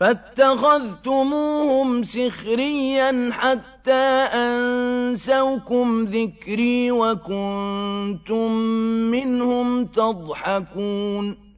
فاتخذتموهم سخريا حتى أنسوكم ذكري وكنتم منهم تضحكون